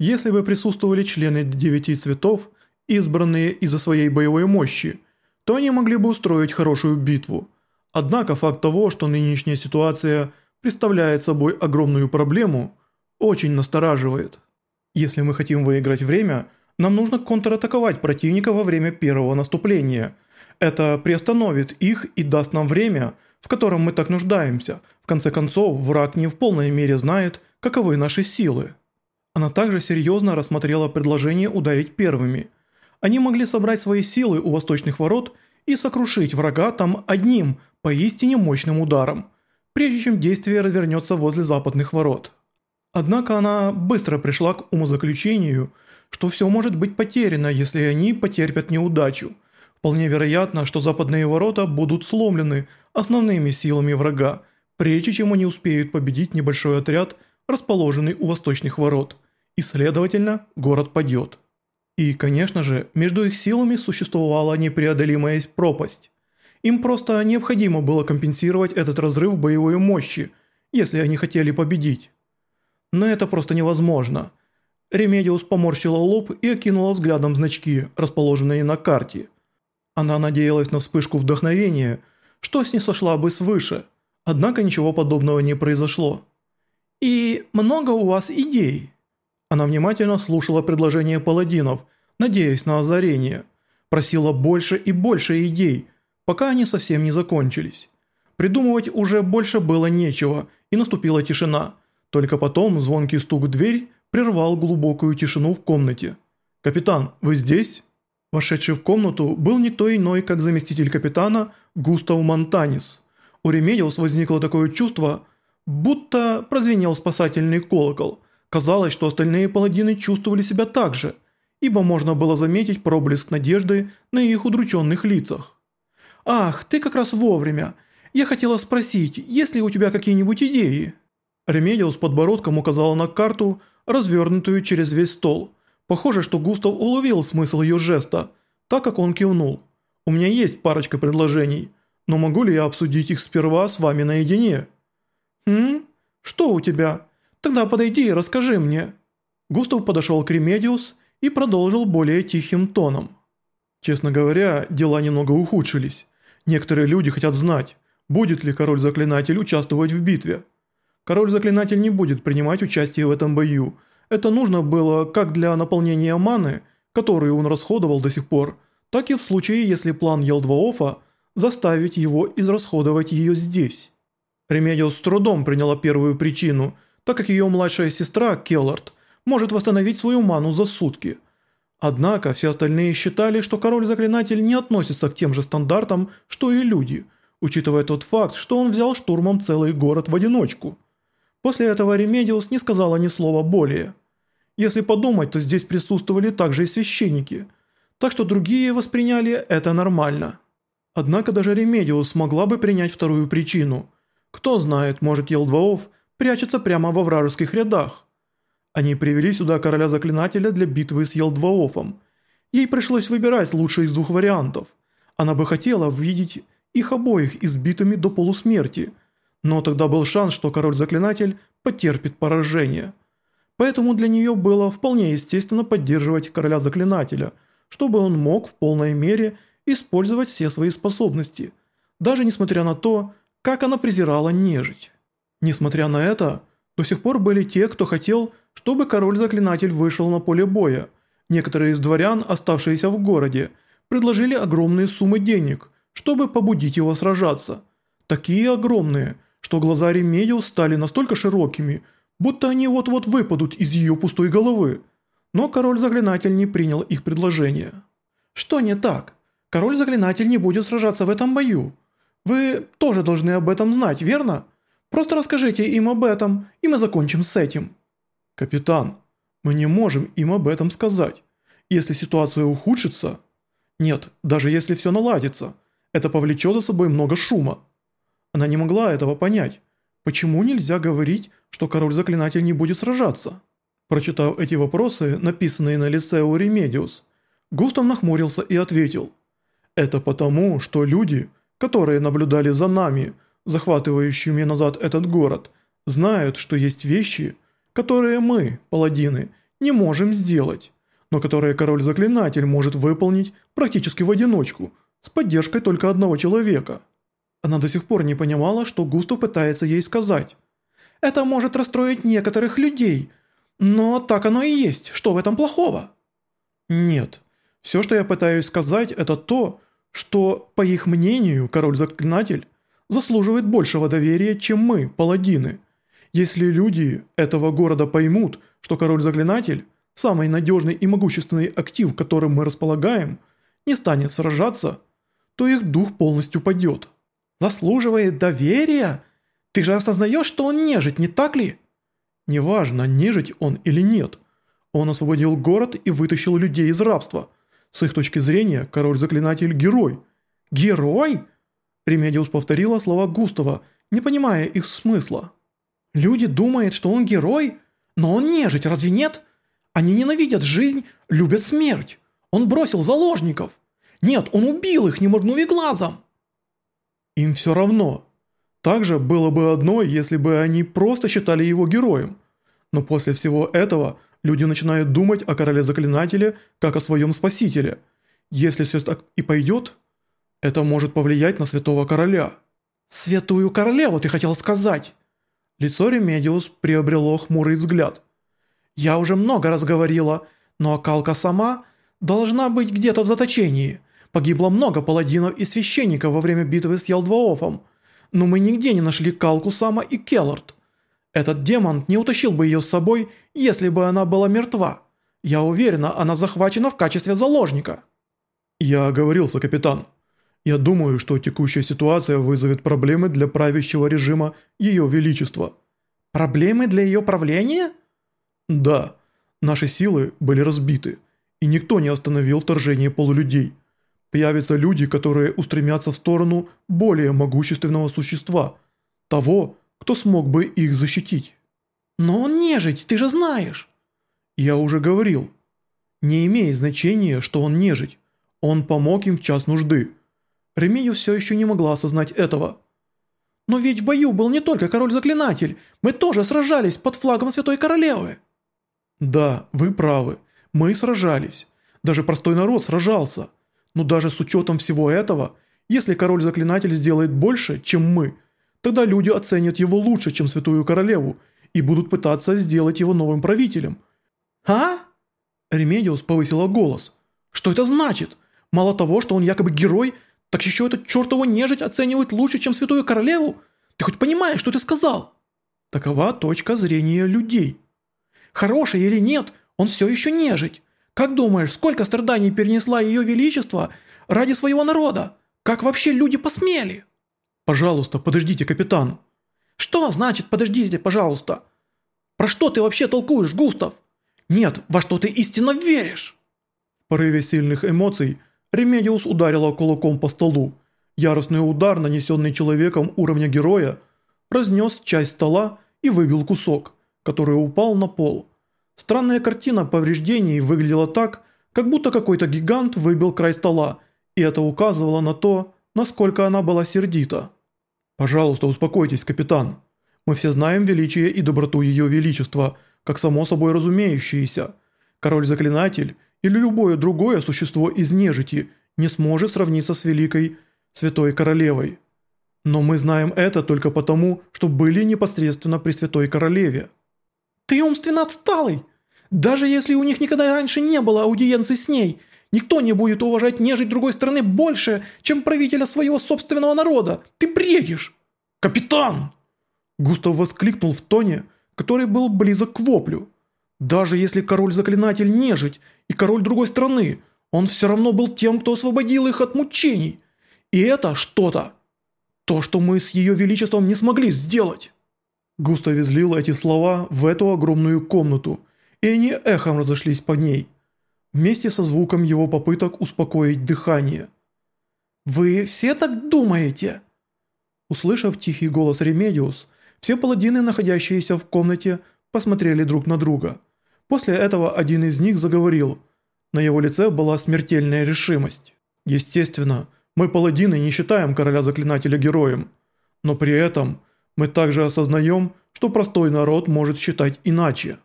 Если бы присутствовали члены девяти цветов, избранные из-за своей боевой мощи, то они могли бы устроить хорошую битву. Однако факт того, что нынешняя ситуация представляет собой огромную проблему, очень настораживает. Если мы хотим выиграть время, нам нужно контратаковать противника во время первого наступления. Это приостановит их и даст нам время, в котором мы так нуждаемся. В конце концов, враг не в полной мере знает, каковы наши силы. Она также серьезно рассмотрела предложение ударить первыми. Они могли собрать свои силы у восточных ворот и сокрушить врага там одним, поистине мощным ударом, прежде чем действие развернется возле западных ворот. Однако она быстро пришла к умозаключению, что все может быть потеряно, если они потерпят неудачу. Вполне вероятно, что западные ворота будут сломлены основными силами врага, прежде чем они успеют победить небольшой отряд, расположенный у восточных ворот, и, следовательно, город падет. И, конечно же, между их силами существовала непреодолимая пропасть. Им просто необходимо было компенсировать этот разрыв боевой мощи, если они хотели победить. Но это просто невозможно. Ремедиус поморщила лоб и окинула взглядом значки, расположенные на карте. Она надеялась на вспышку вдохновения, что снисошла бы свыше, однако ничего подобного не произошло. «И много у вас идей?» Она внимательно слушала предложения паладинов, надеясь на озарение. Просила больше и больше идей, пока они совсем не закончились. Придумывать уже больше было нечего, и наступила тишина. Только потом звонкий стук в дверь прервал глубокую тишину в комнате. «Капитан, вы здесь?» Вошедший в комнату был никто иной, как заместитель капитана Густав Монтанис. У Ремедиус возникло такое чувство, будто прозвенел спасательный колокол. Казалось, что остальные паладины чувствовали себя так же, ибо можно было заметить проблеск надежды на их удрученных лицах. «Ах, ты как раз вовремя. Я хотела спросить, есть ли у тебя какие-нибудь идеи?» Ремедиус подбородком указала на карту, развернутую через весь стол. Похоже, что Густав уловил смысл ее жеста, так как он кивнул. «У меня есть парочка предложений, но могу ли я обсудить их сперва с вами наедине?» «Хм? Что у тебя? Тогда подойди и расскажи мне». Густав подошел к Ремедиус и продолжил более тихим тоном. «Честно говоря, дела немного ухудшились. Некоторые люди хотят знать, будет ли король-заклинатель участвовать в битве. Король-заклинатель не будет принимать участие в этом бою. Это нужно было как для наполнения маны, которую он расходовал до сих пор, так и в случае, если план Ялдваофа заставить его израсходовать ее здесь. Ремедиус с трудом приняла первую причину, так как ее младшая сестра, Келарт, может восстановить свою ману за сутки. Однако все остальные считали, что король-заклинатель не относится к тем же стандартам, что и люди, учитывая тот факт, что он взял штурмом целый город в одиночку – После этого Ремедиус не сказала ни слова более. Если подумать, то здесь присутствовали также и священники, так что другие восприняли это нормально. Однако даже Ремедиус смогла бы принять вторую причину. Кто знает, может Ялдваоф прячется прямо во вражеских рядах. Они привели сюда короля-заклинателя для битвы с Ялдваофом. Ей пришлось выбирать лучший из двух вариантов. Она бы хотела видеть их обоих избитыми до полусмерти – но тогда был шанс, что король-заклинатель потерпит поражение. Поэтому для нее было вполне естественно поддерживать короля-заклинателя, чтобы он мог в полной мере использовать все свои способности, даже несмотря на то, как она презирала нежить. Несмотря на это, до сих пор были те, кто хотел, чтобы король-заклинатель вышел на поле боя. Некоторые из дворян, оставшиеся в городе, предложили огромные суммы денег, чтобы побудить его сражаться. Такие огромные – что глаза Ремедиус стали настолько широкими, будто они вот-вот выпадут из ее пустой головы. Но король-заклинатель не принял их предложение. «Что не так? Король-заклинатель не будет сражаться в этом бою. Вы тоже должны об этом знать, верно? Просто расскажите им об этом, и мы закончим с этим». «Капитан, мы не можем им об этом сказать. Если ситуация ухудшится...» «Нет, даже если все наладится, это повлечет за собой много шума». Она не могла этого понять. Почему нельзя говорить, что король-заклинатель не будет сражаться? Прочитав эти вопросы, написанные на лице у Ремедиус, Густав нахмурился и ответил. «Это потому, что люди, которые наблюдали за нами, захватывающими назад этот город, знают, что есть вещи, которые мы, паладины, не можем сделать, но которые король-заклинатель может выполнить практически в одиночку, с поддержкой только одного человека. Она до сих пор не понимала, что Густав пытается ей сказать. «Это может расстроить некоторых людей, но так оно и есть, что в этом плохого?» «Нет, все, что я пытаюсь сказать, это то, что, по их мнению, король-заклинатель заслуживает большего доверия, чем мы, паладины. Если люди этого города поймут, что король-заклинатель, самый надежный и могущественный актив, которым мы располагаем, не станет сражаться, то их дух полностью падет. Заслуживает доверия? Ты же осознаешь, что он нежить, не так ли? Неважно, нежить он или нет. Он освободил город и вытащил людей из рабства. С их точки зрения, король-заклинатель – герой. Герой? Ремедиус повторила слова Густава, не понимая их смысла. Люди думают, что он герой, но он нежить, разве нет? Они ненавидят жизнь, любят смерть. Он бросил заложников. Нет, он убил их, не моргнув и глазом. Им все равно. Также было бы одно, если бы они просто считали его героем. Но после всего этого люди начинают думать о короле-заклинателе как о своем спасителе. Если все так и пойдет, это может повлиять на святого короля. «Святую королеву ты хотел сказать!» Лицо Ремедиус приобрело хмурый взгляд. «Я уже много раз говорила, но Калка-сама должна быть где-то в заточении. Погибло много паладинов и священников во время битвы с Ялдваофом, но мы нигде не нашли Калку-сама и Келарт. Этот демон не утащил бы ее с собой, если бы она была мертва. Я уверена, она захвачена в качестве заложника». «Я оговорился, капитан. Я думаю, что текущая ситуация вызовет проблемы для правящего режима Ее Величества». «Проблемы для ее правления?» «Да. Наши силы были разбиты, и никто не остановил вторжение полулюдей. Появятся люди, которые устремятся в сторону более могущественного существа, того, кто смог бы их защитить». «Но он нежить, ты же знаешь!» «Я уже говорил. Не имеет значения, что он нежить. Он помог им в час нужды». Ремидиус все еще не могла осознать этого. «Но ведь в бою был не только король-заклинатель, мы тоже сражались под флагом Святой Королевы». «Да, вы правы, мы сражались. Даже простой народ сражался. Но даже с учетом всего этого, если король-заклинатель сделает больше, чем мы, тогда люди оценят его лучше, чем Святую Королеву, и будут пытаться сделать его новым правителем». «А?» Ремедиус повысила голос. «Что это значит? Мало того, что он якобы герой, так еще этот чертову нежить оценивают лучше, чем святую королеву? Ты хоть понимаешь, что ты сказал?» Такова точка зрения людей. Хороший или нет, он все еще нежить. Как думаешь, сколько страданий перенесла ее величество ради своего народа? Как вообще люди посмели? Пожалуйста, подождите, капитан. Что значит подождите, пожалуйста? Про что ты вообще толкуешь, Густав? Нет, во что ты истинно веришь? В порыве сильных эмоций Ремедиус ударила кулаком по столу. Яростный удар, нанесенный человеком уровня героя, разнес часть стола и выбил кусок, который упал на пол. Странная картина повреждений выглядела так, как будто какой-то гигант выбил край стола, и это указывало на то, насколько она была сердита. «Пожалуйста, успокойтесь, капитан. Мы все знаем величие и доброту ее величества, как само собой разумеющиеся. Король-заклинатель – или любое другое существо из нежити не сможет сравниться с великой Святой Королевой. Но мы знаем это только потому, что были непосредственно при Святой Королеве. Ты умственно отсталый! Даже если у них никогда раньше не было аудиенции с ней, никто не будет уважать нежить другой страны больше, чем правителя своего собственного народа. Ты бредишь! Капитан! Густав воскликнул в тоне, который был близок к воплю. Даже если король-заклинатель нежить и король другой страны, он все равно был тем, кто освободил их от мучений. И это что-то. То, что мы с ее величеством не смогли сделать. Густав излил эти слова в эту огромную комнату, и они эхом разошлись по ней, вместе со звуком его попыток успокоить дыхание. «Вы все так думаете?» Услышав тихий голос Ремедиус, все паладины, находящиеся в комнате, посмотрели друг на друга – После этого один из них заговорил. На его лице была смертельная решимость. Естественно, мы паладины не считаем короля-заклинателя героем. Но при этом мы также осознаем, что простой народ может считать иначе.